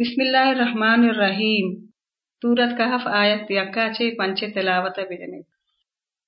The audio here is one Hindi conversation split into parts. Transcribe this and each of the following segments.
बिस्मिल्लाहिर्रहमानिर्रहीम सूरत कहफ आयत यक्का चे पंचे तिलावत बिजने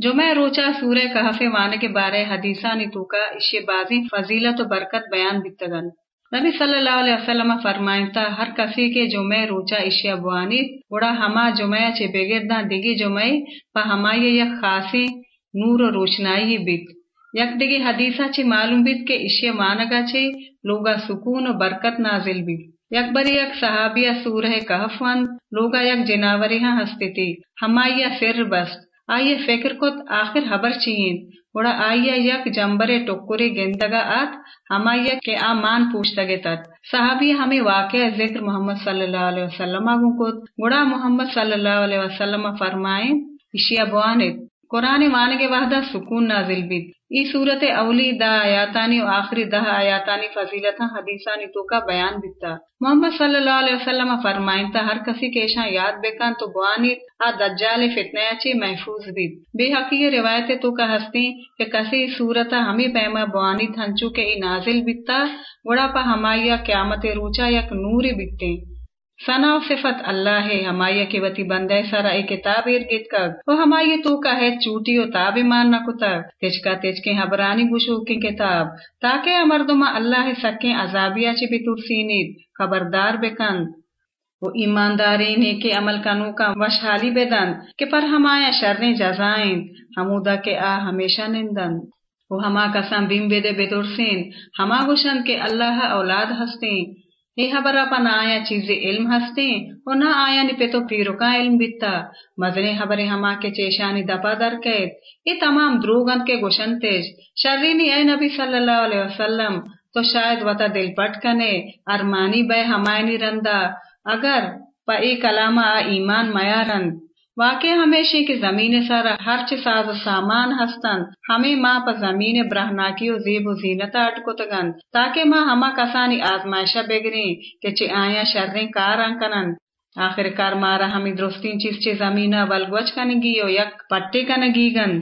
जो मैं रोचा सूर्य कहफे वाने के बारे हदीसा नी तूका इशे बाजी फजीलत और बरकत बयान बितगन नबी सल्लल्लाहु अलैहि वसल्लम फरमाइता हर कसी के जुमे रोचा इशिया बुआनी उड़ा हमा जुमे चे बेगिरदा दिगी जुमे पा हमाये यक खासी नूर रोशनाई बित। यकदिगी हदीसा चे मालूम बित के इशिया मानगा चे लोगा सुकून और बरकत नाजिल बित। यकबरी यक सहाबिया सूरह कहफवन लोगा यक जिनावरिहा हस्तिती हमाइया सिर बस आइए फ़िक्र को आखिर खबर चीन उड़ा आइया यक जंबरे टुकुरे गेंदगा आत हमाइया के आ मान पूछतगे तत सहाबी हमें वाक़या ज़िक्र मोहम्मद सल्लल्लाहु अलैहि वसल्लम गुड़ा मोहम्मद सल्लल्लाहु अलैहि वसल्लम फरमाए इशिया बुआनित कुरान वानगे वहदा सुकून नाजिल बिद ई सूरत अवली दा आयातानी आखिरी दह आयातानी फजीलता हदीसानी तो का बयान बिता मोहम्मद सल्लल्लाहु अलैहि वसल्लम फरमाइता हर कसी केशा याद बेकान तो बुआनित आ दज्जाल फितने अच्छी महफूज बिद बेहकी रिवायत तो का हस्ती के कसी सूरता हमी पैमा बुआनित हंचू के नाजिल बिता गुड़ा पा हमाया क्यामत रूचा यक नूरी बिकते सना और सिफत अल्लाह है हमाया के वती बंदे सारा एक किताब इर्गित कर। वो हमाये तो का है, चूटी ओ ताब ईमान न कुतर। तेजका तेजके हबरानी गुशु की किताब। ताके अमरदुमा अल्लाह सके अजाबिया ची बितुर सीनीद खबरदार बेकन वो ईमानदारी ने के अमल कनु का वशहाली बेदन के पर हमाया शर्ने जजाइन हमूदा के आ हमेशा निंदन वो हमा कसम बिम बेदे बेदुरसीन हमा गुशन के अल्लाह औलाद हस्ते हे हबरा पा ना आया चीजे इल्म हस्ते और ना आया पे तो पीरो का इल्म बित्ता मजने हबरे हमा के चेशानी दपा दर कैद ये तमाम द्रोगंत के गोशन तेज शर्रीनी ए नबी सल्लल्लाहु अलैहि वसल्लम तो शायद वता दिल पटकने अरमानी बे हमायनी रंदा अगर पई कलामा ईमान ईमान मयारन वाकई हमेशा की ज़मीन सारा हर्च साज सामान हस्तन। हमें माँ पर ज़मीन ब्रहनाकियो जेब जीनता अटकुतगन। ताकि माँ हमा कसानी आजमाइशा बेगरी के चे आया शर्रे कार अंकनन आखिरकार मारा हमी दुरुस्तीन चीज़ चे जमीना वलगवच कनगियो यक पट्टे कनगीगन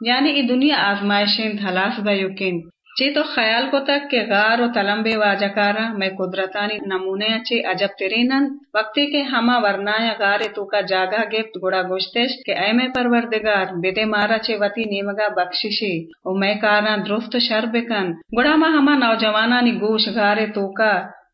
यानी ई दुनिया आजमाइशें धलास बयुकिन चे तो ख्याल को तक के गार और तलम्बे वाजकारा मैं कुदरतानी नमूने अच्छे अजब तेरेनन वक्ती के हमा वरनाया गारे तू का जागा गिफ्ट गुड़ा गुश्तेश के ऐ मैं परवरदिगार बेदे मारा चे वती नेमगा बख्शिशी ओ मैं कारा दुरुस्त शर बेकन गुड़ा मा हमा नौजवाना नी गोश गारे तू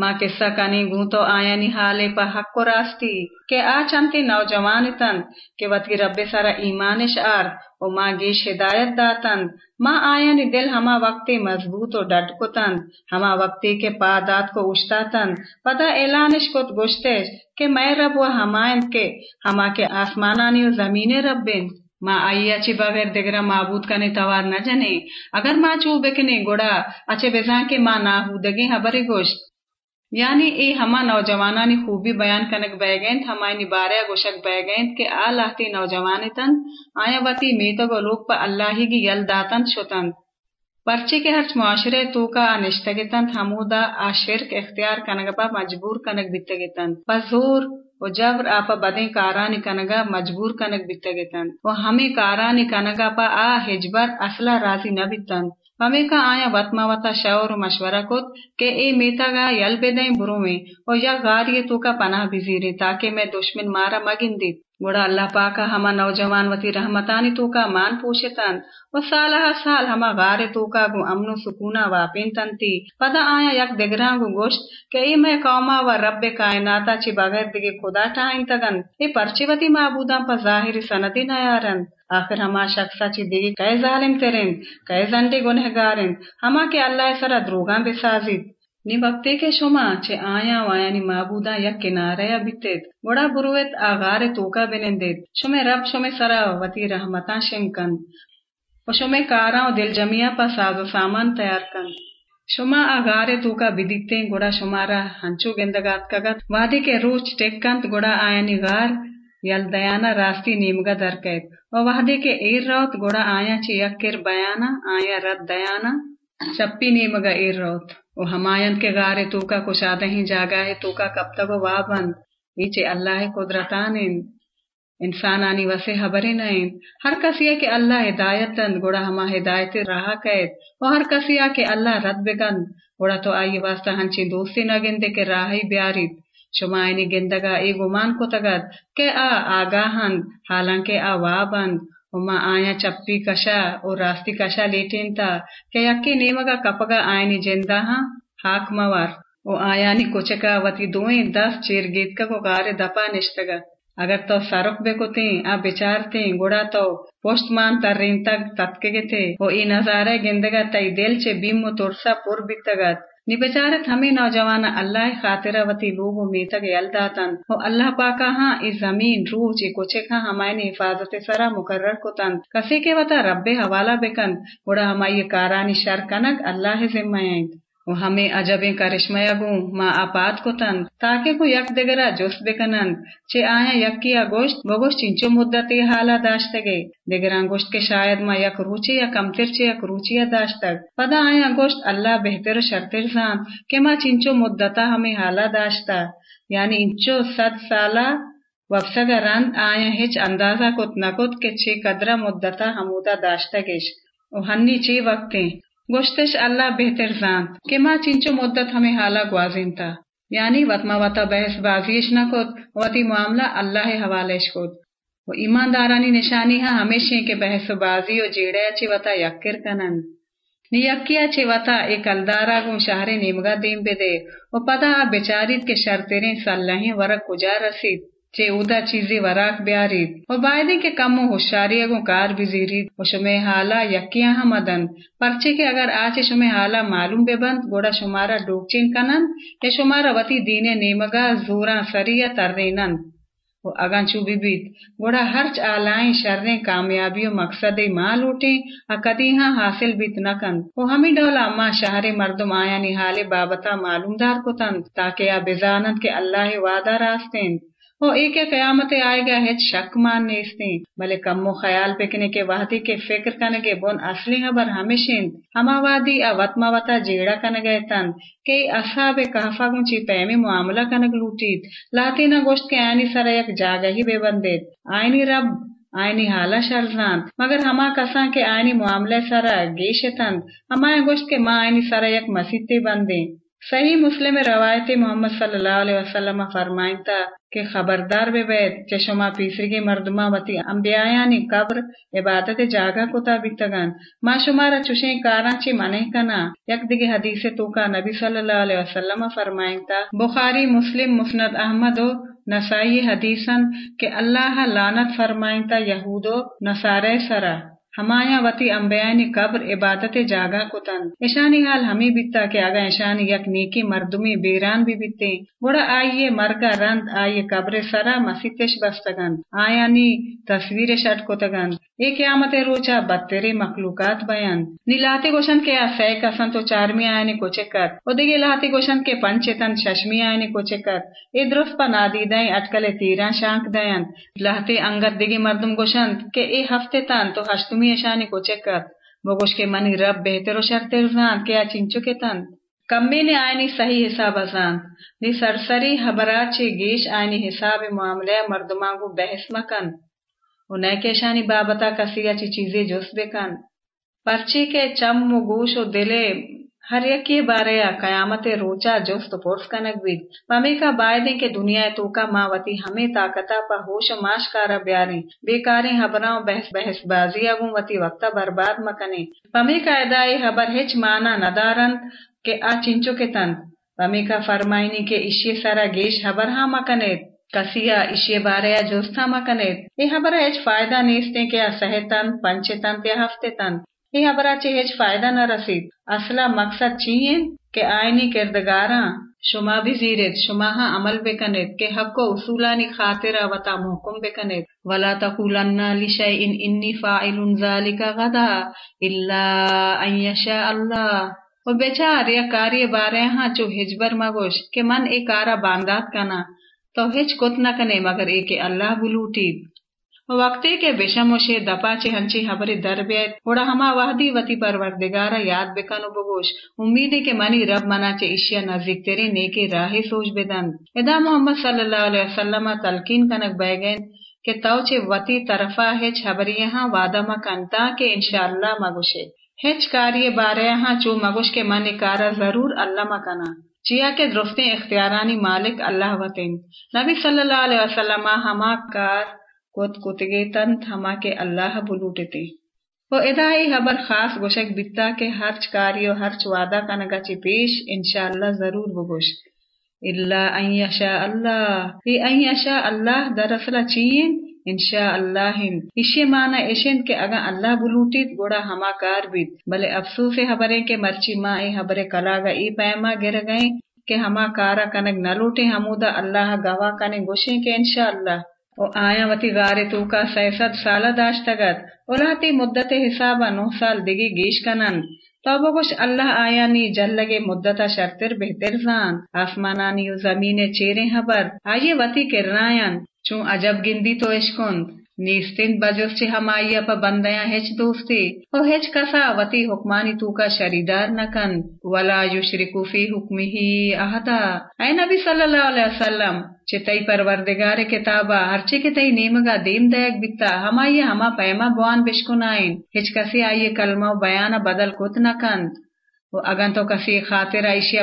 ई दुई टूलियाँ कुजाम यक्किया शर्ते यादिन के चिंचो मुद्दता माँ किस्सा कनी गू तो आया निहाले पा हक को रास्ती के आ चंती नौजवान तन के वती रब्बे सारा ईमानिश आर ओ माँ गीश हिदायत दातन माँ आया नि दिल हमा वक्ती मज़बूत और डट को तन हमा वक्ती के पादात को उश्ता तन पता ऐलानिश को गुश्तेश के मैं रब व हमायन के हमा के आसमानानी और जमीने रब्बिन माँ आई अच्छी बगैर दिगरा माबूद कने तवार न जने अगर माँ चूबे के ने गोड़ा अच्छे बेजा के माँ ना हूदगी हबरे गोश्त यानी ए हमा नौजवाना ने खूबी बयान कनक बैगेंत हमाय निबारया गोशक बैगेंत के आ लाहती नौजवान तन आया वती मीतो गो लोग पर अल्लाह गी यल दातन शोतन। पर्चे के हर्च मुआशरे तूका आ निश्तगितंत हमूदा आ शिर्क इख्तियार कनगबा मजबूर कनग बित्तगितंत पजूर व जबर आपा बदें कारानी कनगा मजबूर कनग बित्तगितंत व हमें कारानी कनगा पा आ हिजबर असला राज़ी न बित्तंत ममेका आया वत्मावता शौर मशवरा कोत के ए मेता गा यल बेदई बुरुवे ओ या गारिये तू का पनाह भी जीरे ताकि मैं दुश्मन मारा मगिन दी गोड़ा अल्लाह पाका हमा नौजवान वती रहमतानी तूका मान पूछतन व सालह साल हमा गारे तूका गु अमनु सुकूना वापिन तंती पदा आया यक देगरांगु गोश्त, के ई मैं कौमा व रब्बे कायनाता ची बगैर दिगे खुदा टाइन तगन। ए परचिवती माबूदा प जाहिरी सनदी नयारन आखिर हमा शख्सा ची दिगे कै जालिम तेरें, कै जंडे गुनहगारें। हमा के अल्लाह सरा द्रोगा बेसाजिद ನಿ ವಕ್ತೇಕೆ ಶೊಮಾ ಚೆ ಆಯಾ ವಾಯಾನಿ ಮಾಬೂದಾ ಯಕ್ ಕಿನಾರಯ ಬಿತ್ತೇತ್ ಗೊಡಾ ಬುರುವೆತ್ ಆ ಗಾರೆ ತೂಕಾ ಬೆನೆಂದೇತ್ ಶೊಮೆ ರಬ್ ಶೊಮೆ ಸರ ವತಿ ರಹಮತಾ ಶೆಂಕನ್ व ಶೊಮೆ ಕಾರಾ ದಿಲ್ ಜಮಿಯಾ ಪ ಸಾಜು ಸಾಮಾನ್ ತಯಾರ್ ಕನ್ ಶೊಮಾ ಆ ಗಾರೆ ತೂಕಾ ಬಿದಿತ್ತೇಂ ಗೊಡಾ ಶೊಮಾರ ಹಂಚು ಗೆಂದಗಾತ್ ಕಗತ್ ವಾದಿಕೆ ರೂಚ್ ಟೆಕ್ಕಂತ್ ಗೊಡಾ ಆಯಾನಿ ಗಾರ್ यल दयाना रास्ती नीमगा दरकैत व वहदे के एर रौत गोड़ा आया ची यक्केर बयाना आया रद दयाना चप्पी नीमगा एर रौत ओ हमायन के गारे तूका कुशादा ही जागा है, तूका कब तक वाबंद? नीचे अल्लाह कुदरतानिन इंसान आनी वसे हबरे नैन हर कसिया के अल्लाह हिदायत गुड़ा हमा हिदायत रहा कैद। और हर कसिया के अल्लाह रद बेगन। गुड़ा तो आई वास्ता हंची दोस्ती न गिंदे के राह ही ब्यारित शुमायनी गिंदगा ए गुमान को तगत के आ आगाहन, हालाँकि आ वाह वाबंद। उमा आया चप्पी कशा और रास्ती कशा लेटेंता के यक्की नीमगा कपगा आयनी जेंदाहा हाक मवार ओ आयानी कोचका वती दोए दस चेर गीतका को गारे दपा निष्तगा अगर तो सरुक बेकुते आ बिचारते गोड़ा तो पोस्टमान तर्रीन तक तत्के थे ओ ई नजारे गिंदगा तई दिल चे बीम तोरसा पुर बितगत निबचारत हमें नौजवान अल्लाह खातिरावती में तक यलदातन हो अल्लाह पाका हाँ इस ज़मीन रूह कोचे कुचे हमाय ने हिफाजत सरा मुकर्रर तन कसे के वता रब्बे हवाला बेकन उड़ा हमाय कारानी शर कनक अल्लाह जिम्मे हमें अजबे करिश्मयगू माँ आपात कुतन ताके को यक देगरा जोस बेकनन चे आया यक्किया गोश्त बगोश चिंचो मुद्दत हाला दाश्तगे देगरा गोश्त के शायद माँ यक रुचि या कमतिर चे यक रुचिया दाश्तग पदा आया गोश्त अल्लाह बेहतर शर्तिर जान के माँ चिंचो मुद्दता हमें हाला दाश्ता यानी इंचो सद साला वफसगा रंद आया हिच अंदाज़ा कुत नकुत के छे कदरा मुद्दता हमूदा ओ हन्नी चे वक्तें गोश्तश अल्लाह बेहतर जान। के माँ चिंचो मुद्दत हमें हाला ग्वाजिन था यानी वतमा वता बहस बाजीश न खुद, वती मामला अल्लाह हवालेश खुद। वो ईमानदारानी निशानी हा हमेशा के बहस बाजी और जेड़े अच्छी वता यक्किर कनन। नियक्किया चिवता एक अलदारा गु शहरे निमगा दीम बेदे वो पदा बेचारित के शर्तेरे सल्लही वरक कुजा रसीद चे और बायदे के कमो होशियारियगो कार बिजीरीद और शुमे हाला यक्किया मदन पर्चे के अगर आचे शुमे हाला मालूम बेबंद गोड़ा शुमारा डोकचिन कनन या शुमारा वती दीने नेमगा जोरा सरिया तर्रेनन वो अगन चुबी बीत, गोड़ा हर्च आलाएँ शर्रे कामयाबियों मकसद माँ लूटे आ कदी हाँ हासिल बीत नकन वो हमी डोला अम्मा शहरे मर्दुम आया निहाले बाबता मालूमदार को ताकि आ बेजानत के अल्लाह वादा रास्तें। ओ एक कयामत आएगा है, शक मान इसने। भले कम्मो ख्याल पेकने के, वादी के फ़िक्र कन के बोन असली खबर हमेशिन हमावादी अवतमावता जेड़ा कन गए तन। के असाबे कहफा गुंची पैमी मामला कनक लूटीत। लाती न गोश्त के आनी सरयक जागा ही बेबंदेत। आयनी रब, आयनी हाला शरजान। मगर हमा कसा के आयनी मामले सरा गेशतन हमारे गोश्त के माँ आयनी सरयक मसीते बंदे। सही मुस्लिम रवायत मोहम्मद सल्लल्लाहु फरमाइता के खबरदार बे बैत चशमा पीसरी मर्दमा वती अंबियायानी कब्र, इबादत जागा कुता बितगन मा शुमारा चुशे काराची मने कना यक दिगे हदीसे तूका नबी सल्लल्लाहु अलैहि वसल्लम बुखारी, मुस्लिम, मुस्नद अहमद नसाई हदीसन के अल्लाह लानत फरमाइता, यहूदो, नसारे सरा। वती अम्बयानी कब्र इबादत जागा कुतन। ईशानी हाल हमी बिता के आगा ईशानी यक नेकी मर्दुमी बेरान भी बिते बुड़ा आइये मरगा रंद आइये कब्र सरा मसीतेश बस्तगन। आयानी तस्वीर शट कुतगन। ए क्यामत रोचा बत्तेरे मखलूकात बयान। नीलाते गोशन के आ सै कसन तो चारमी आयनी कोचेकत ओदिगे लाते गोशन के पंचेतन शशमी आयनी कोचेकत ए द्रुफ पर नादीदाई अटकले तीरा शांक दयन। लहते अंगत दिगे मर्दुम गोशन के ए हफ़्ते तन तो हश्तुम आ चिंचो के तंत कम्मी ने आयनी सही हिसाब अजान नी सरसरी हबराचे गेश आयनी हिसाब मामले मर्दमांगू बहस मकन उन्हें केशानी बाबता कसिया ची चीज़ें जोस बेकन पर्ची के चम गोश दिले हर यकी बारे कयामते रोचा जोस्त पोर्स कनक बीत ममेका बायदे के दुनिया तूका मावती हमें ताकता पा होश माश कारा ब्यारे बेकारे हबराओ बहस बहस बाजी अगू वती वक्ता बर्बाद मकने पमेका एदाई हबर हेच माना नदारन के आ चिंचो के तन पमेका फरमाइनी के इश्ये सारा गेश हबर हा मकने कसिया इश्ये बारे जोस्था मकने ए हबर हेच फ़ायदा नेस्ते के आ सहेतन पंचेतन ते हफ़्ते तन ही हबराचे हेच फ़ायदा न रसीद असला मकसद चीन के आयनी किरदगारा, शुमा भी जीरेत शुमाहा अमल बेकनेत के हक्को उसूलानी खातिरा वता मुहकुम बेकनेत वला तकूलन्ना लिशै इन इन्नी फाइलुन जालिका गदा, इल्ला अन यशा अल्लाह। वो बेचार या कार्य बारे हाँ चो हिजबर मगोश, के मन ए कारा बांदात कना तो हिच कुत न कने मगर ए के अल्लाह बुलूटीद वक्ते के बेशमोशे दपाचे हंची हबरी दरबेत होड़ा हमा वहदी वती परवरदिगारा याद बेकनु बगोश। उम्मीदे के मनी रब मनाचे इशिया नज़दीक तेरे नेके राहे सोच बेदन। एदा मोहम्मद सल्लल्लाहु अलैहि वसल्लम तलकीन कनक बैगेन, के तवचे वती तरफा हेच हबरी यहाँ वादा मकनता के इंशाअल्लाह मगुशे। हेच कार्य बारे यहाँ चो मगुश के मन कारा ज़रूर अल्लाह मकना। चिया के दुरुस्ते इख्तियारानी मालिक अल्लाह वतिन। नबी सल्लल्लाहु अलैहि वसल्लम हमा कार kot kotigetan hamake Allah bulutete. वो इदाई हबर खास गोशक बित्ता के हर्च कार्यो हर्च वादा कनगा ची पेश इंशाअल्लाह ज़रूर बगोश इल्ला अयशा अल्लाह ये अयशा अल्लाह दरअसल चीन इंशा अल्लाहिन इशे माना एशेन के अगा अल्लाह बुलूटित गोड़ा हमा कार बित भले अफसोस के मर्ची माँ हबरे कलागा ई पैमा गिर गए के हमा कारा कनक न लूटे हमूदा अल्लाह गवा कने गोशे के इंशा अल्लाह दाश्तगत ओलाती मुद्दत हिसाबा नौ साल दिगी गीश कनन तोबगुश अल्लाह आयानी जल्लगे मुद्दता शर्तिर बेहतर जान आसमानानी जमीने चेरे हबर आए वती किरनायन चू अजब गिंदी तो इश्कुंद नीस्तिन बजुस ची हमाइया पा बंदया हेच दोस्ती। ओ हेच कसा, वती हुक्मानी तूका शरीदार नकन वला युशरिकु फ़ी हुक्मिही अहदा ऐ नबी सल्लल्लाहु अलैहि वसल्लम, चितई परवरदिगार किताबा हरचे के तई नेमगा देम दयक बिता हमाइया हमा पैमा बुआन बिश्कुनाइन। हेच कसी आइये कलमा बयाना बदल कुत नकन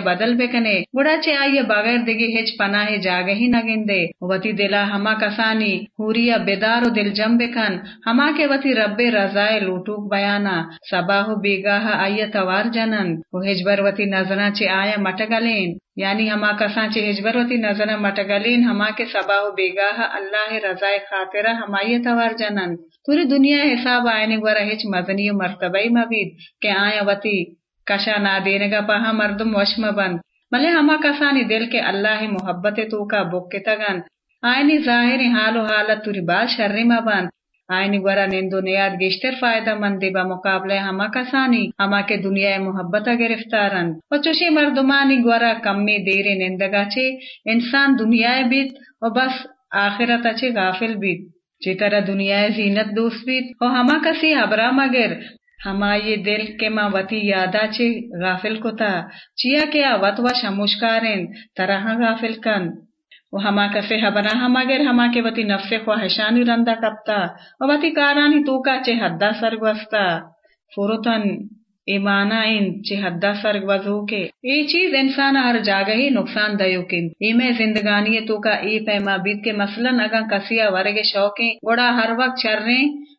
बदल बेकने गुड़ाचे आइये बगैर दिगी हेच पनाहे जागे ही नगिंदे वती दिला हमा कसानी हुरिया बेदारो दिल जम बेकन, हमा के वती रब्बे रजाए लूटूक बयाना। सबाहो बेगाह आइया तवार जनन, वो हेजबर वती नजरा चे आया मटगलेन। यानी हमा कसा चे हेजबर वती नजरा मटगलेन, हमा के सबाहो बेगाह अल्लाह रजाए खातिरा हमाये तवार जनन। पूरी दुनिया हिसाब आयने वरा हेच मदनी मर्तबई मबीद, के आया वती कशा ना देने का पहा मर्दुम वशम बंद मले हमा कसानी दिल के अल्लाह मोहब्बत तू का बुक्के तगन आयनी ज़ाहिर हालो हालत तुरी बाल शर्रिमा बंद आयनी gwara निंदो नियाद गिश्तर फ़ायदा मंदी बा मुकाबले हमा कसानी हमा के दुनिया मोहब्बत गिरफ्तारन और चुशी मर्दुमानी gwara कम्मी देरे निंदगा चे इंसान दुनिया बीत और बस आखिरत अच्छे गाफिल बीत जितरा दुनिया जीनत दोस्त बीत और हमा कसी हबरा मगर हमाये दिल के मा वती यादा चे गाफिल कोता। चिया के आवत व शमुशकारेन तरह गाफिल कन। वो हमा कसे हबरा हमागर हमा के वती नफ्से ख्वाहिशानी रंदा कपता। और वती कारानी तूका चे हद्दा सरगवस्ता। फुरुतन ईमाना इन चे हद्दा सर्ग वज़ू के। ये चीज़ इंसान हर जागा ही नुकसान दयो दयुकिन इमे जिंदगानी तो का ई पैमा बीत के मसलन अगा कसिया वर्गे शौके। गोड़ा हर वक्त चर्रे तामदारें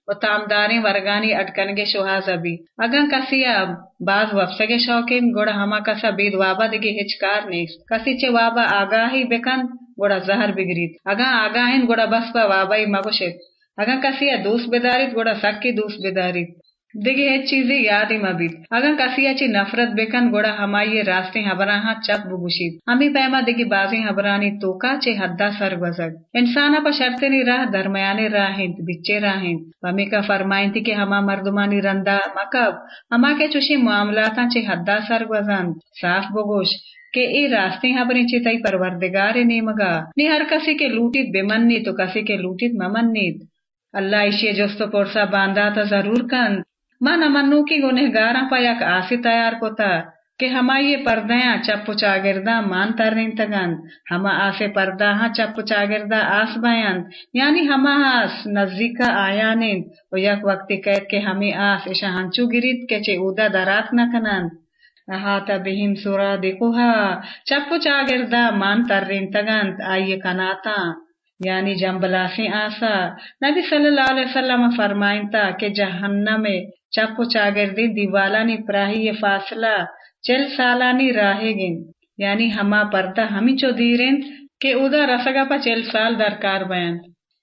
वर्गानी अटकनगे शोहाजबी अगं कसिया बाज वफसगे शौकीन? गोड़ा हमा कसा बीद वाबा दिगे हिचकार नेस। कसी चे वाबा आगाही बेकन? गोड़ा जहर बिगरीत। अगा आगाहिन गोड़ा बस पा वाबाई मगुशित अगा कसिया दूस बेदारित? गोड़ा सक्की दूस बेदारित। दिगे हे चीजे याद ही मबीत अगर कसिया ची नफरत बेकन गोड़ा हमाये रास्ते हबराहा चप बुगुशित हमी पैमा दिगी बाजी हबरानी तोका चे हद्दा सर वजग। इंसाना पर शर्तनी राह, दरमयाने राहिंत बिच्चे राहिंत हमी का फरमाइन थी कि हमा मर्दुमानी रंदा मकब। हमा के चुशी मामलाता चे हद्दा सर वज़न। साफ़ बोगोश, के ए रास्ते हबरे चितई परवरदिगार नेमगा ने हर कसी के लूटित बेमन्नी तो कसी के लूटित ममन्नीत। अल्लाह इशिये जोस्तो पोरसा बांदा तो ज़रूर आसी तैयार कोता, के हमाये पर्दया चप्पु चागिरदा मान तगन हमा आसे पर्दा हा चप्पु चागिरदा आस बयन। यानी हमा आस नजदीका आयानिन ओ यक वक्ति कैद के हमी आस इशा हंचू गिरित के चे उदा दरात नकनन अहाता बिहिम सुरा दिकुहा चप्पु चागिरदा मान तर्रिन तगंत आइये कनाता। यानी जंबलासी आसा नबी सल्लल्लाहु अलैहि वसल्लम फरमाइंता के जहन्नम में चप्पु चागिरदी दिवालानी प्राही ये फासला चल सालानी राहेगिन यानी हमा पर्दा हमिचो दीरेन के उदा रसगा चल साल दरकार बयान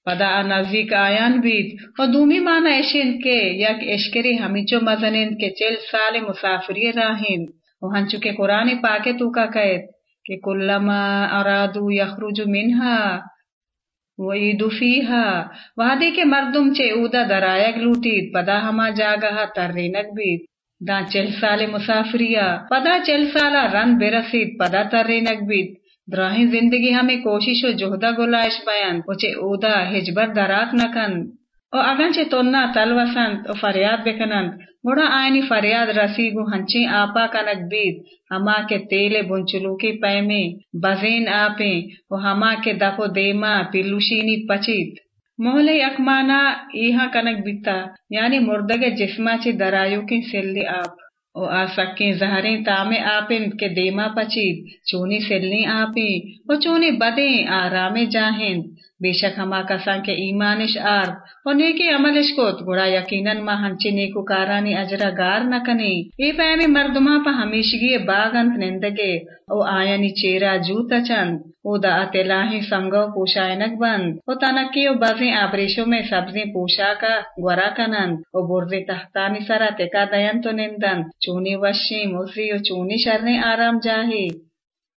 पदा नज़दीक आयान बीत और दूमी माना एशिन के यक एशकरी हमिचो मजनिन के चल साल मुसाफिरी राहिन वहाँ चुके कुरान पाके तू का कैद के कुल्लमा अरादू यखरुजु मिनहा ऊदा दरायक लूटी पदा हमा जागहा तर्रीनक बीत दा चल साले मुसाफिरिया। पदा चल साला रन बेरसीद पदा तर्रीनक बीत द्राही ज़िंदगी हमें कोशिशो जोहदा गोलाइश बयान। उचे उदा हिजबर दराक नकन ओ अगंचे तोन्ना तलवसंत ओ फरियाद बेकनंत मोड़ा आयनी फरियाद रसीगु हंचे आपा कनक बीत हमा के तेले बुंचलू की पैमे बजेन आपे ओ हमा के दफो देमा पिलुशीनी पचित मोहले अकमाना ईहा कनक बीता यानी मुर्दगे जिस्मा ची दरायु की सेल्ली आप ओ आ जहरे तामे आपे के देमा पचित चूनी सिलनी आपे ओ चूनी बदे आरामे जाहें बेशक हमा कसा के ईमानिश आर और नेकी अमलिश कोत गुड़ा यकीनन मा हंची नेकु कारानी अजरा गार न कने ए पैमी मर्दुमा पा हमेशगी बागंत निंदगे ओ आयनी चेरा जूता चंद ओ दा अतेलाही संगो पोशायनक बंद ओ तनकी ओ बजे आबरेशो में सब्ज़ी पोशा का ग्वरा कनन ओ बुर्जे तख्तानी सरा तेका दयन तो निंदन चूनी वशी मुसी ओ चूनी शरने आराम जाही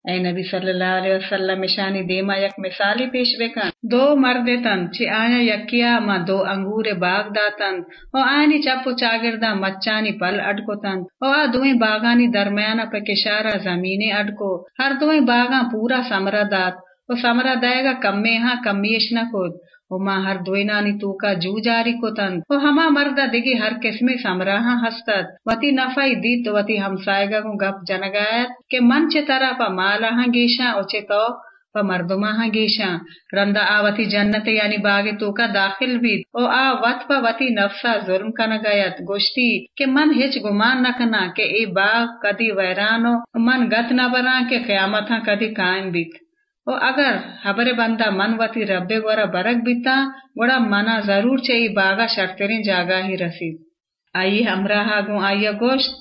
ऐ नबी सल्लल्लाहु अलैहि वसल्लम शानी देमा यक मिसाली पेश बेकन दो मर्दे तन छि आया यकिया मा दो अंगूरे बाग दातन ओ आनी चप्पु चागिरदा मच्चानी पल अडको तन ओ आ दुई बागानी दरमियाना पे किशारा जमीने अडको हर दुई बागा पूरा समरा दात ओ समरा दयगा कम्मे हाँ कम्मीश न कोद ಒಮ್ಮ ಹರ್ ದ್ವೈನಾನಿ ತೂಕ ಜೂಜಾರಿ ಕೊತನ್ ಓ ಹಮ ಮರ್ದ ದಿಗಿ ಹರ್ ಕೆಸ್ಮೆ ಸಮರಾಹ ಹಸ್ತತ್ ವತಿ ನಫೈ ದೀತ್ ವತಿ ಹಮ್ಸಾಯಗು ಗಪ್ ಜನಗಾಯತ್ के मन चे तरह प मालाहा गेशा ओचे तो प मर्दुमाहा गेशा रंदा आवती जन्नत यानी बागे तो का दाखिल भी ओ आ वत प वती नफ्सा जुर्म कन गयत गोश्ती के मन हिच गुमान न कना के ए बाग कदी वैरानो मन गत न बना के कयामत कदी कायम बीत ओ अगर हबरे बंदा मन वती रब्बे गोरा बरक बिता, गोड़ा मना ज़रूर चाहिए बागा शर्तेरें जागा ही रसीद। आई हमरा हागू आइया गोश्त,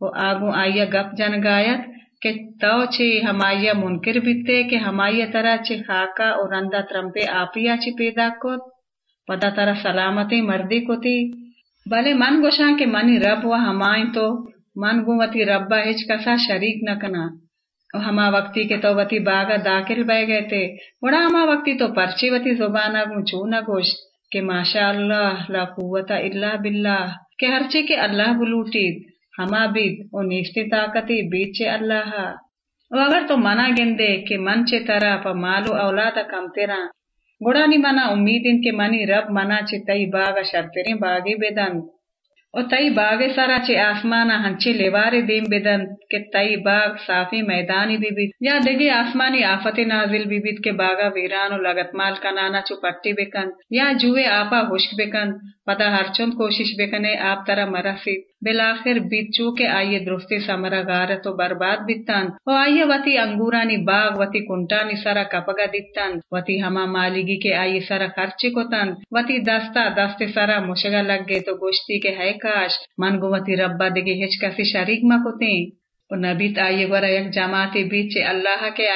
ओ आगू आइया गप जन गायत के तव छे हमाइया मुनकिर बिते, के हमाइया तरह छे खाका और रंदा त्रंपे आपिया छे पैदा को पता तरह सलामती मर्दी कोती। भले मन गोशा के मनी रब व हमाई तो मन गुवती रब्बा हिच कसा शरीक न कना। हमा वक्ती के तो वती बागा दाखिल बह गए थे। बड़ा हमा वक्ती तो पर्ची वती जुबाना चू न गोश के माशा अल्लाह ला कुवता इल्ला बिल्लाह। के हरचे के अल्लाह बुलूटीद हमा बीत ओ निश्ति ताकती बीत चे अल्लाह। अगर तो मना गिंदे के मन चे तरह प मालू औलाद कम तेरा। गुड़ानी मना उम्मीद इनके मनी रब मना चे तई बागा शर्तेरे बागी बेदन और तई बागे सारा चे आसमाना हंचे लेवारे देम बेदन के तई बाग साफी मैदानी बिबित या देगे आसमानी आफते नाजिल बिबित के बागा वीरान और लगतमाल का नाना चु पट्टी बेकन। या जुए आपा हुश्क बेकन। पता हरचंद कोशिश बेकने आप तरह मरसित बिलाखिर बिच्चू के आइए दुरुस्ती समरा गार तो बर्बाद बित्तन। ओ आइए वती अंगूरानी बाग, वती कुंटानी सरा कपगा दित्तन। वती हमा मालिगी के आइए सरा खर्चे कोतन। वती दस्ता दस्ते सरा मुशगा लग गए तो गोश्ती के है काश मन गुवती रब्बा दिगे हिचकसी शरीक मकुते ओ नबीत आइए वरा एक जमाती बीचे अल्लाह के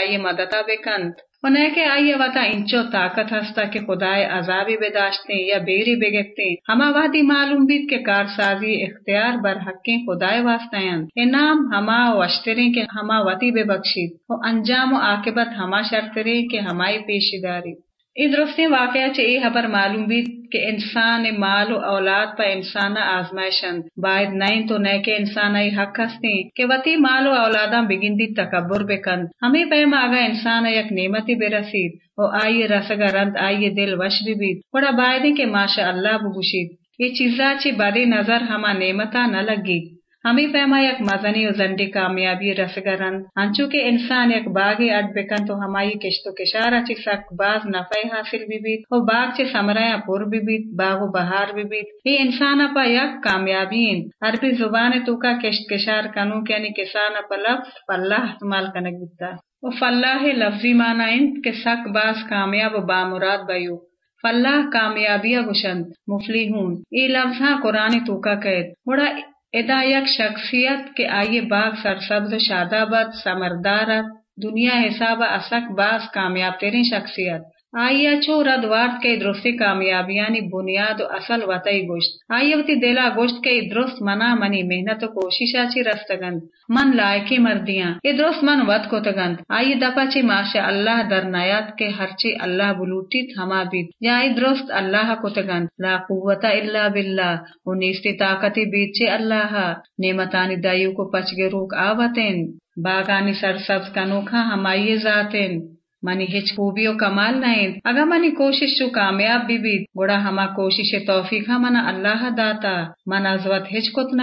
आइए वता इंचो ताकत हस्ता के खुदाए अजाबी बेदाश्ते या बेरी बेगते हमा वादी मालूम बीत के कारसाजी इख्तियार बर हक्के खुदाए वास्तायन इनाम हमा वश्तरे के हमा वती बेबख्शीद ओ अंजाम आकेबत हमा शर्तरे के हमाई पेशीदारी चे ई हबर मालूम बीत के इंसान माल औलाद पर इंसान आजमाइशन बायद नईन तो नए के इंसान आई हक हस्ते के वती माल औलादा बिगिंदी तकबर बेकन हमें पैम आगा इंसान यक नेमती बेरसीद ओ आइए रसगा रंत आइए दिल वश भी बीत बड़ा के माशा अल्लाह बुगुशीद ये चीजा ची बदे नज़र हमा नेमता न लगी हमी पैमा यक मजनी और जंडी कामयाबी रसगरन अंचू के इंसान एक बागे अड बेकन तो हमाई किश्तो किशारा ची सक बाज नफे हासिल बीबीत और बाग चे समराया पुर बीबीत बागो बहार बीबीत ये इंसान अपा यक कामयाबीन अरबी ज़ुबान तुका किश्त किशार कनू यानी किसान अपा लफ्ज पल्लाह इस्तेमाल कनक बिता और फल्लाह लफ्जी माना इन के सक बाज कामयाब बामुराद बयू फल्लाह कामयाबिया गुशंद मुफलीहून ये हाँ कुरानी तूका कैद बड़ा एदा यक शख्सियत के आए बाग सरसब्ज शादाबद समरदारत दुनिया हिसाब असक बास कामयाब तेरी शख्सियत। आइया छो रदवार्थ के दुरुस्ती कामयाबियानी बुनियाद असल वतई गोश्त। आयवती देला गोश्त के दुरुस्त मना मनी मेहनत कोशिशा ची रस्तगंद मन लायकी मर्दियाँ, ये दुरुस्त मन वत को तगंद आई दपा ची माशा अल्लाह दर नयात के हरची अल्लाह बुलूटी हमा बीत। या दुरुस्त अल्लाह को तगंद ला कुवता इल्ला बिल्ला उन्नीसती ताकती बीत ची अल्लाह। नेमतानी दायु को पचगे रूक आवतेन। बागानी सरसब्ज कनोखा हमाई जातेन। मनी हिच खूबियो कमाल नहीं। अगर मनी कोशिश चु कामयाब भी गुड़ा हमा कोशिश तौफीक मना अल्लाह दाता। मन अजवत हिच कुत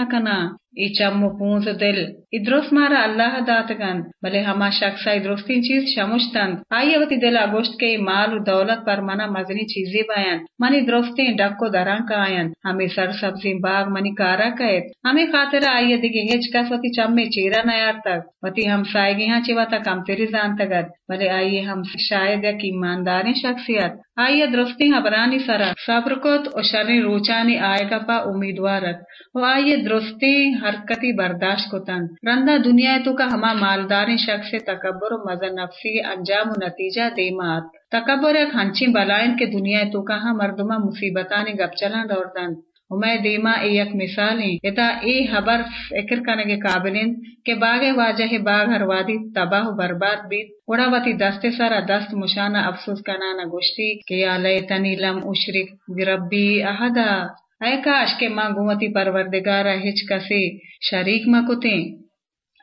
ई चम्मु पूंज दिल इद्रोस मारा अल्लाह दातगन भले हमा शख्सा इद्रोस्ती चीज़ शमुश्तन आयवती दिला गोश्त के माल दौलत पर मना मजनी चीज़ें बयान मनी द्रोस्ती डक्को दरंग का आयन हमें सर सब्ज़ी बाग मनी कारा कैद हमें खातिर आइए दिगे हेच कस वती चम्मे चीरा नयार तक वती हम सायगी यहाँ चिवता कम तेरी जान तगत भले आइए हम शायद या ईमानदारी शख्सियत आइए द्रुस्ती हबरानी सरा सब्र कोत और शर्री रोचानी आएगा पा उम्मीदवार और आइए द्रुस्ती हरकती बर्दाश्त को तन रंदा दुनिया तो का हमा मालदारी शख्स तकबर मज़ा नफसी अंजाम नतीजा दे मात तकबर एक हंची बलायन के दुनिया तो कहा मर्दमा मुसीबतानी गपचलन दौरदन उमै देमा ए यक मिसाली यता ए हबर फ़िक्र के काबिलिन के बागे वाजह बाग हरवादी तबाह बर्बाद बीत उड़ावती दस्ते सारा दस्त मुशाना अफसोस कनाना गुश्ती के या लयतनी लम उशरिक बिरब्बी अहदा ऐ काश के माँ गुमती परवरदिगारा हिच कसे शरीक मकुते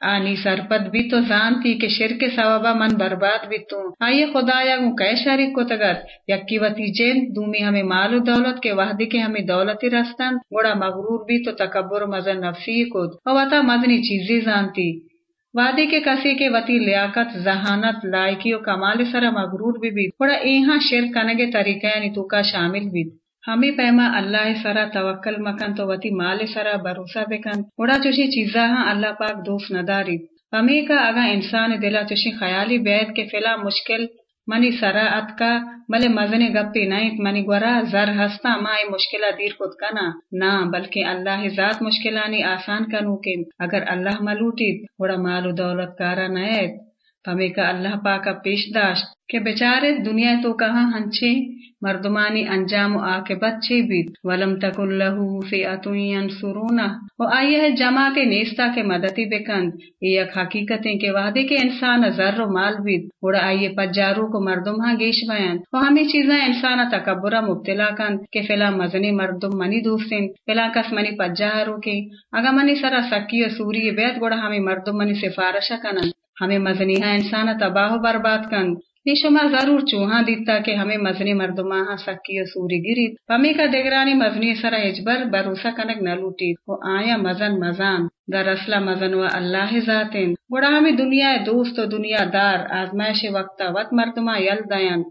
आनी सरपद भी तो जानती के शिर के सवाबा मन बर्बाद भी तू। आइए खुदाया गु कै शरीक को तगर। यक्की वती जेन दूमी हमें मालू दौलत के वाहदी के हमें दौलती रस्तन। गोड़ा मगरूर भी तो तकबर मजन नफसी को और वता मजनी चीज़ें जानती। वादी के कसी के वती लियाकत, जहानत लायकी और कमाल सरा मगरूर भी भी थोड़ा यहाँ शिर कनगे तरीका यानी तू का शामिल भी अल्लाह सरा तवक्कल मकन तो वती माल सरा भरोसा बेकन उड़ा चुशी चीजा हाँ अल्लाह पाक दोस्त नदारी हमी का अगा इंसान दिला चुशी ख्याली बैद के फिला मुश्किल मनी सरा अत का भले मजने गप्पी नहीं मनी गोरा जर हस्ता माए मुश्किला दीर खुद कना ना बल्कि अल्लाह जात मुश्किलानी आसान कनू के अगर अल्लाह मलूटी उड़ा मालू दौलत कारा नयत हमें का अल्लाह पाका पेशदाश्त के बेचारे दुनिया तो कहा हंचे मर्दमानी अंजाम आके बच्चे भी। वलम तकुल्लहु फिअतुन सुरूना और आइए है जमा के नेस्ता के मदती बेकंद। ये हकीकतें के वादे के इंसान जर्र माल भी। उड़ा आइए पज्जारू को मर्दुम हाँ गेश बयान। और हमें चीज़ें इंसान तकबुरा मुब्तला कन। के फिला मजनी मर्दुम मनी दूसिन फिला कस मनी पज्जारू के। अगर मनी सरा सकी सूरी बैत गुड़ा हमें मर्दुम मनी सिफारशा कनन। हमें मजनी है इंसान तबाह बर्बाद कन। निशुमा ज़रूर चूहा दिता के हमें मजनी मर्दुमा सक्की सूरी गिरी। पमी का देगरानी मजनी सरा इजबर भरोसा कनक न लूटी। वो आया मजन मजान। दरअसला मजन व अल्लाह जातिन। बुढ़ा हमें दुनिया दोस्त दुनियादार। आजमाइश वक्ता वत मर्दमा यल दयन।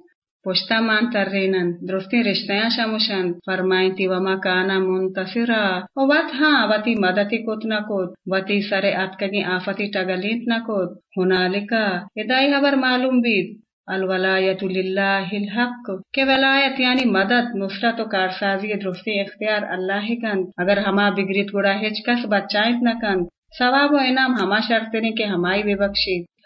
रिश्तया शमुशन फरमाइती वमा काना मुंतसिरा ओ वत हाँ वती मदती कुत न कुत वती सरे अतकगी आफती टगलीत न कुत हुनालिका इदाई मालूम बीत अलवलायतुलिल्लाहिल हक के वलायत यानी मदद नुसरत और कारसाजी दुरुस्ती इख्तियार अल्लाह कन अगर हमा बिगरित गुड़ा हिचकस बच्चाइत न कन सवाब व इनाम हमा शर्तनी के हमाई विबक्षी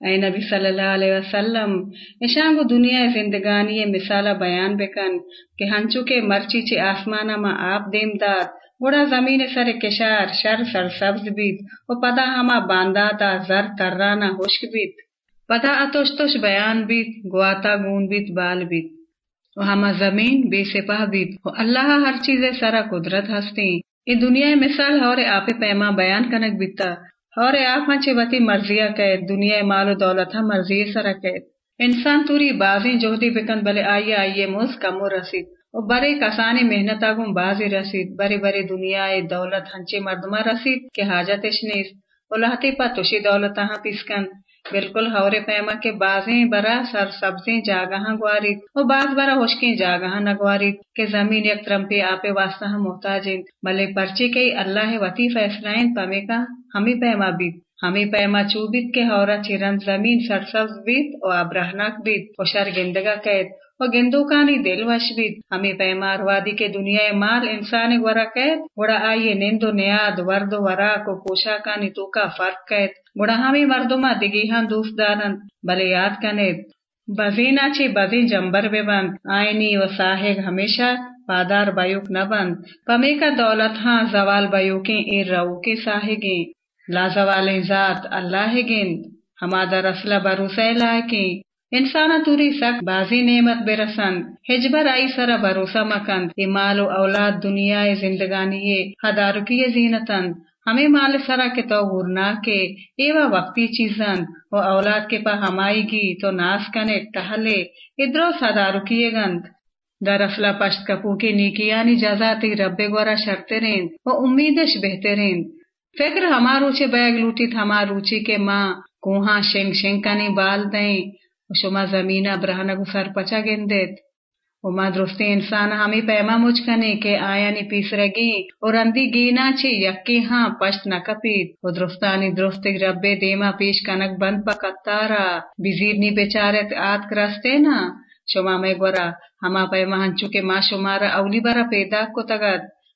ऐं नबी सल्लल्लाहु अलैहि वसल्लम इशांगो दुनिया जिंदगानी मिसाला बयान बेकन के हंचू के मर्ची चे आसमाना मा आप देमदात गुड़ा ज़मीन सर केशार शर सर सब्ज बीत ओ पदा हमा बांदाता जर तर्राना हुश्क बीत पदा अतोश तोश बयान बीत गुआता गून बीत बाल बीत ओ हमा ज़मीन बेसिपह बीत ओ अल्लाह हर चीजे सरा कुदरत हस्ती ई दुनिया मिसाल हौरे आपे पैमा बयान कनक बीता और आप चे वती मर्जिया कैद दुनिया मालो दौलत हा मर्ज़ी सरा कैद इंसान तुरी बाजी जोहदी बिकन भले आइए आइए मुस कमो रसीद। और बरे कसानी मेहनता गुम बाजी रसीद। बरे बरे दुनिया दौलत हंचे मर्दमा रसीद, के हाजत उलहती पा तुशी दौलत हा पिसकन। बिल्कुल हवरे पैमा के बाजें बरा, सर सब्जें जागहा ग्वारित और बाज बरा होशके जागहा न ग्वारित के ज़मीन एक त्रम्पे आपे वास्ता हम मोहताजिन। भले पर्चे के अल्लाह वती फैसलाइन पमे का हमी पैमा बीत, हमी पैमा चूबित हौरा चिरन ज़मीन सरसब्ज बीत और अब्रहनाक बीत और शर गिंदगा कैद और गिंदुकानी दिल वशबिद हमी पैमार वादी के दुनिया माल इंसान वरा कैद गुड़ा आइए निंदो नियाद, वर्दो वरा को पोशा कानी तूका फ़र्क कैद। गुड़ा हमी मर्दुमा दिगीहान दूसदारन भले याद कनेद। बजीना ची बजी जंबर बेबंद आयनी व साहेग हमेशा पादार बयुक न बंद। पमे का दौलत हाँ जवाल बयुके ए रऊ के साहेगे। हमादा रसला भरोसा लाके इंसाना तुरी सक बाजी नेमत बेरसन हिजबर आई सरा भरोसा मकंद ये मालो औलाद दुनिया जिंदगानी ये हदारुकी जीनतन हमें माल सरा के तो गुरना के एवा वक्ती चीजन वो औलाद के पा हमाईगी तो नास कने टहले इद्रो सदारुकी गंत दरफला पश्त कपू की नीकियानी जजाती रब्बे गोरा शर्ते रेंद वो उम्मीदश बेहते रेंद फ़िक्र हमार ऊँचे बैग लूटी हमार ऊँची के माँ, कुहा शेंग शेंग कनी बाल दें Shuma zamina brahana gusar pacha gendet. Uma droste इंसान हमी पैमा मुचकने के आया नि पीसरगी और अंदी गीना छी यक्की हाँ पश्त न कपीत। वो द्रोस्तानी द्रोस्ते रब्बे देमा पेश कनक बंद पकत्तारा बिजीर नी बेचारे आत करस्ते ना। शुमा में गोरा, हमा पैमा हंचू के माँ शुमारा अवली बरा पैदा को तगत।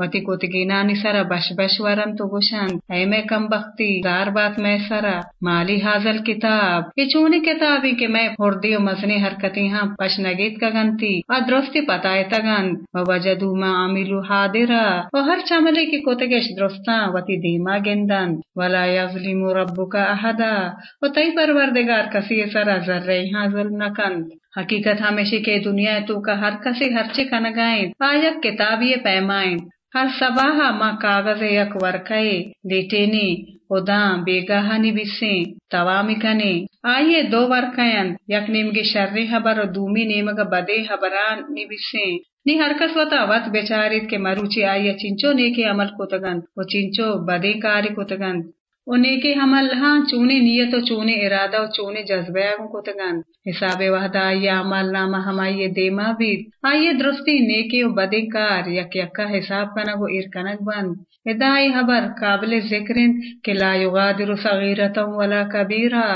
गिंदे के गुनहगार चिवती ज़िंदगी किताब तहा निबिश्ता कुतगीना ची तोरसो लर्ज बंद वती कुतगीना निसरा बश बश वरन तो गुशन मैं कम बख्ती गार बात मैं सरा माली हाजल किताब ये चूनी किताबी के मैं फुर्दी मजने हरकती हाँ पश नगीत का गंती और द्रोस्ती पताए तगन वजदू मा आमिलू हादिरा और हर चमले ki kotegesh drostan wati dima gendan. Wala yazlimu rabbuka ahada. O tai परवरदिगार कसी सरा जर्रे यहाँ जुल्म न कंद हकीकत हमेशा के दुनिया तू का हर कसी हरचे कनगाइन आयक किताब ये पैमाइन हर सबाहा मा कागज़ यक वरकए लेटेने उदा बेगाहा निबिसे तवामी कने। आइए दो वरकयन यक निमगे शर्रे हबर दूमी नेमग बदे हबरान निबिसे नी हरकस वता वत बेचारित के मरुचि आइया चिंचो नेके अमल कोतगन, वो चिंचो बदे कार्य कोतगन। ओ नेके हमल हाँ चूने नियत चूने इरादा और चूने जज्बया कोतगन हिसाबे वहदा आइया अमल नामा, हम आइये देमा भी। आइये दृष्टि नेके ओ बदे कार यक यक्का हिसाब कना वो इर कनक बंद इदाई हबर काबिल जिक्रिन कि ला युगादिरु सगीरतम वला कबीरा,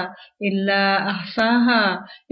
इल्ला अहसाहा।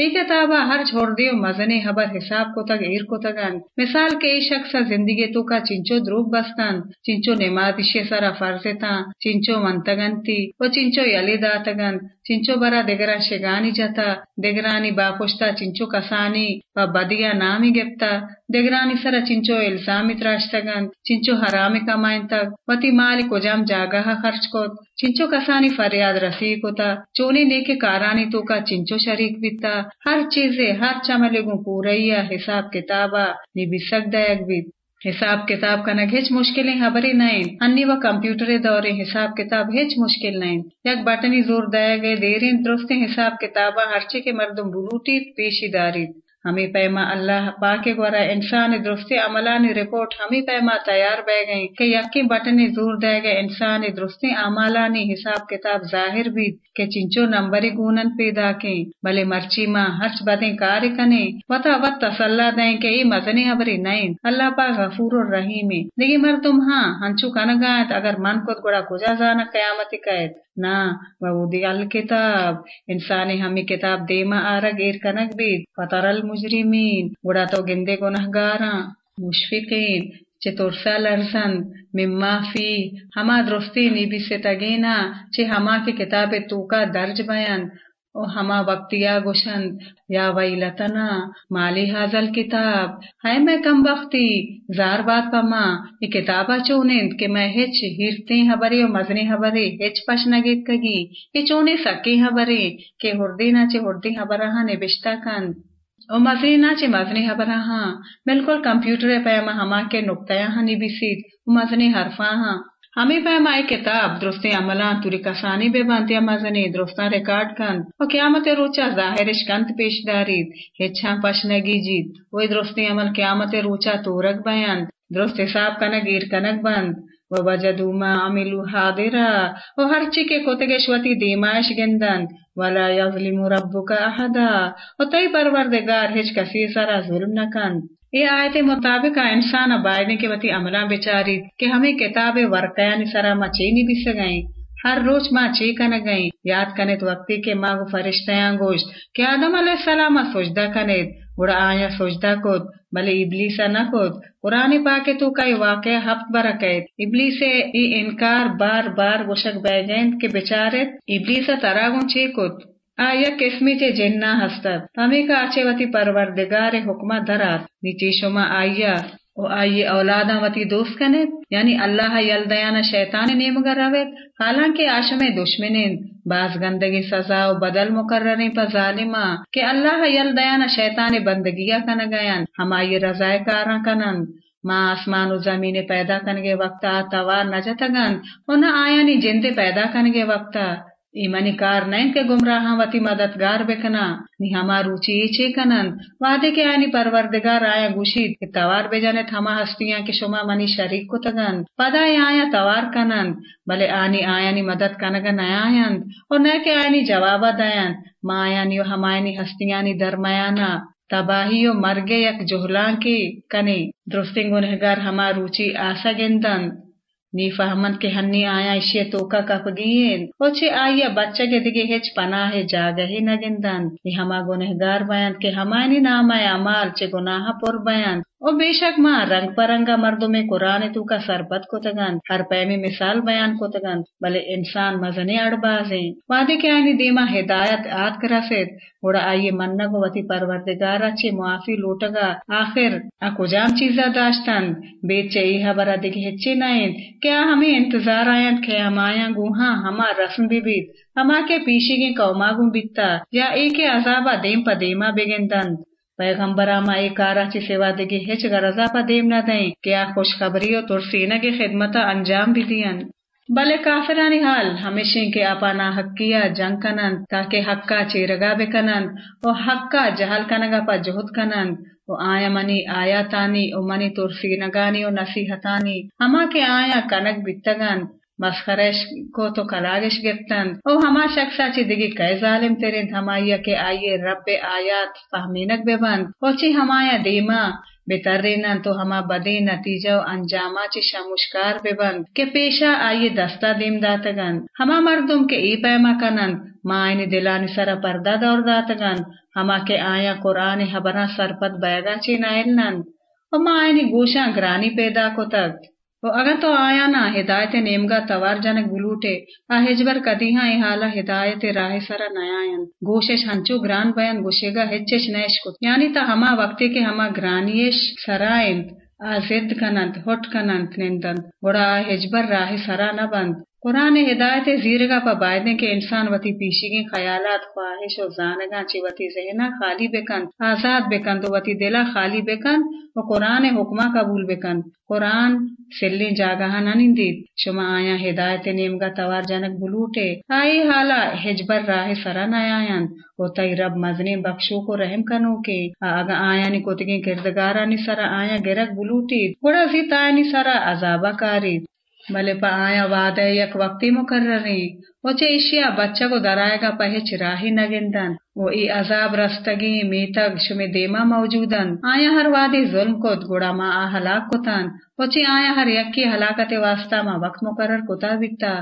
ये किताबा हर छोड़ दियो, मजने हबर हिसाब को तक, ईर को तगन मिसाल के शख्स ज़िंदगी तो का चिंचो द्रूप बस्तन। चिंचो नेमादिशे सरा फर्जेता चिंचो मंतगंती Sinti, o chincho yalidatagan, chincho bara degara shegani jata, degrani baposhta chincho kasani, va badia nami gepta, degrani sara chincho ilzami trashtagan, chincho harami kamaintak, vati mali kojam jagaha kharchkot, चिंचो कसानी फरियाद रसीक होता चोने लेके कारानी तो का चिंचो शरीक बीता हर चीजे हर चमलेगू पूरैया हिसाब किताबा निबिसक दयक बीत हिसाब किताब कनक हेच मुश्किलें हबरी नैन अन्नी व कंप्यूटर दौरे हिसाब किताब हिच मुश्किल नैन यक बटनी ज़ोर दया गए देरिन दुरुस्त हिसाब किताबा हर्चे के मर्दम बुलूटी पेशीदारी। हमी पैमा अल्लाह पाके गोरा इंसान दुरुस्ती अमलानी रिपोर्ट हमी पैमा तैयार बह गई के यक्की बटनी ज़ोर दे गए इंसान दुरुस्ती अमलानी हिसाब किताब ज़ाहिर भी के चिंचो नंबरी गूनन पैदा के भले मर्ची माँ हर्च बदे कार्य कने वता वत तसल्ला दें के ई मजनी हबरी नहीं। अल्लाह पा गफूर और रहीम दिगी मर तुम हाँ हंचू कनगात अगर मन को गोड़ा कुजा जाना कयामती कैद ना वऊदी अल किताब। इंसानी हमी किताब देमा आरग एर कनक बीद फतरल गुड़ा तो गिंदे गुनहगारा मुशफिकीन चे तोरसा लरसन मिम्मा फ़ी हमा दुरुस्ती नीबी से तगेना चे हमा के किताब तूका दर्ज बयान ओ हमा वक्तिया गुशंद या वैलतना माली हाजल किताब है मैं कम वक्ती जार बात पमा ये किताबा चोनिंद के मैं हिच हिरते हबरे और मजने हबरे हिच पश नगीत कगी ये चोने सकी हबरे के हुर्दी नाचे हुर्दी हबरहा ने बिश्ता कंद हबरहा बिल्कुल कंप्यूटर पैमा हमा के नुक्तया हनी बिसीत मजनी हरफा हाँ। हमी फहमाई किताब, दुरुस्ती अमला, तुरी कसानी बेबांतिया मजनी दुरुस्ता रिकॉर्ड कन। और क्यामत रोचा जाहिरिश कंत पेशदारीद हिच्छा पशनगी जीत। वही दुरुस्ती अमल क्यामत रोचा, तोरक बयान। दुरुस्त हिसाब कनक ईर कनक बंद। व वजदू मा अमिलू हादिरा। और हर ची के कोतगेशवती दीमाश गिंदन। वला यजलिमु रब्बुका अहदा और तई परवरदिगार हिच कसी सरा जुल्म न कन ये आयते मुताबिक इंसान बायने के वती अमला बेचारी के हमें किताबे वर्कयानी सरा मा चेनी बिस गई हर रोज माँ ची कन गई याद कने वक्ती के माँ फरिश्तया गोश्त के आदम सलाम सोजदा कने उड़ा आया सोचता कोत भले इबलीसा न कोत कुरानी पाके तू कई वाक़ हफ्त बरकैत इबलीसे ई इनकार बार बार गोशक बैगैंद के बेचारे इबलीसा तरागो ची कुत आया किस्मीचे जिन्ना हस्तत आचे आचेवती परवरदिगार हुक्मा धरात नीचे शुमा आया ओ आइए औलादा वती दोस्त कने, यानी अल्लाह यल दयाना शैतान नेम गरावेत हालाँकि आशमे दुश्मनिन बाज गंदगी सजा और बदल मुकर्रने पर जालिमा, के अल्लाह यल दयाना शैतान बंदगिया कन गयन, हम आइए रजाय कारा कनन। माँ आसमान जमीने पैदा कनगे वक्ता तवार नजतगन और न आयानी जिंदे पैदा कनगे वक्ता। नैन के गुमराह वती मददगार नि हमा रुचि चे कनन वादे के आनी परवरदिगार आया गुशीद के तवार बेजाने थमा हस्तियाँ के शुमा मनी शरीक को तगन पदा आया तवार कनन भले आनी आयानी मदद कनगन आयान और न के आनी जवाब दयान मायानी हमायनी हस्तियानी दरमयाना तबाही मरगे यक जोहला के कने दुरुस्तिंग गुनहगार हमा रुचि आशा गेंदन नी फहमन के हन्नी आया इशे तोका कपगियेन ओछे आया बच्चा के दिगे हेच पना है जागा ही नगिंदन नी हमा गुनहगार बयान के हमानी है ओ बेशक माँ रंग परंगा मर्दों में कुरान तू का सरबत को तगन हर पैमी मिसाल बयान को तगन भले इंसान मजने अड़बाज अड़बाजे वादे के आनी दीमा हिदायत आत करसेत उड़ा आइए मन्ना को वती परवरदिगार, अच्छे मुआफी लूटगा, आखिर अकुजाम कुजाम चीजा दाश्तन, बेचे हबरा दिखे हिच्चे नाइन क्या हमें इंतज़ार आयन खे हमाया गुहा, हमा रस्म बिबित हमा के पीछे के कौमा गु बित्ता, या एक अजाबा देम पदेमा बेगिंदन गरजा पा देम न दें क्या खुशखबरी और तुरसीना की खिदमत अंजाम भी दियन भले काफिरानी हाल हमेशा के अपना हक्किया जंग कनन ताकि हक्का चेरगा बेकनन और हक्का जहल कनगा पा जुहद कनन ओ आया मनी आया तानी ओ मनी तुरसी नगानी ओ नसीहतानी हमा के आया कनक बित्तगन मस्खरश को तो कलागिश गिफ्तन ओ हमा शख्सा ची दिगी कै जालिम तेरे धमाइया के आइए रब आयात फहमीनक बेबंद ओची हमाया दीमा बेतर्रीनन तो हमा बदे नतीजा अंजामा ची शमुष्कार बेबंद के पेशा आइए दस्ता दीम दातगन हमा मर्दुम के ई पैमा कनन मायनी दिलानी सरा पर्दा दौर दातगन हमा के आया कुरान हबरा सरपत बैगा ची नाइलनन और मायनी गोशा ग्रानी पैदा को तक अगर तो आया ना हिदायत नेमगा तवार जनक बुलूटे आ हिजबर कदीहा ए हाला हिदायत राह सरा नयायन गोशेश हंचू ग्रान बयन गुशेगा हिच्चेश नैश कुत यानी ता हमा वक्ते के हमा ग्रानियेश आ जिद कनंत होट कनंत निंदंत सरा न कुरान हिदायत जीरगा पर बायदे के इंसान वती पीशिगे ख्यालात ख्वाहिश और जानगा जहना खाली बेकन आज़ाद बेकन तो वती दिला खाली बेकन और कुरान कुरान सिल्ली जागहा ननिंदीद शुमा आया हिदायत नेमगा तवार जनक बुलूटे आई हाला हिजबर राह सरा नयायन ओ तई रब मजने बख्शो को रहम भले आया वादे यक वक्ती मुकर्ररी। ओचे ईशिया बच्चा को दराएगा पहे चिराही नगिंदन। वो ई अजाब रस्तगी मीतग शुमे देमा मौजूदन। आया हर वादी जुल्म को गुड़ा मा आ हलाक कुतन। ओचे आया हर यक की हलाकते वास्ता मा वक्त मुकर्र कुता बिकता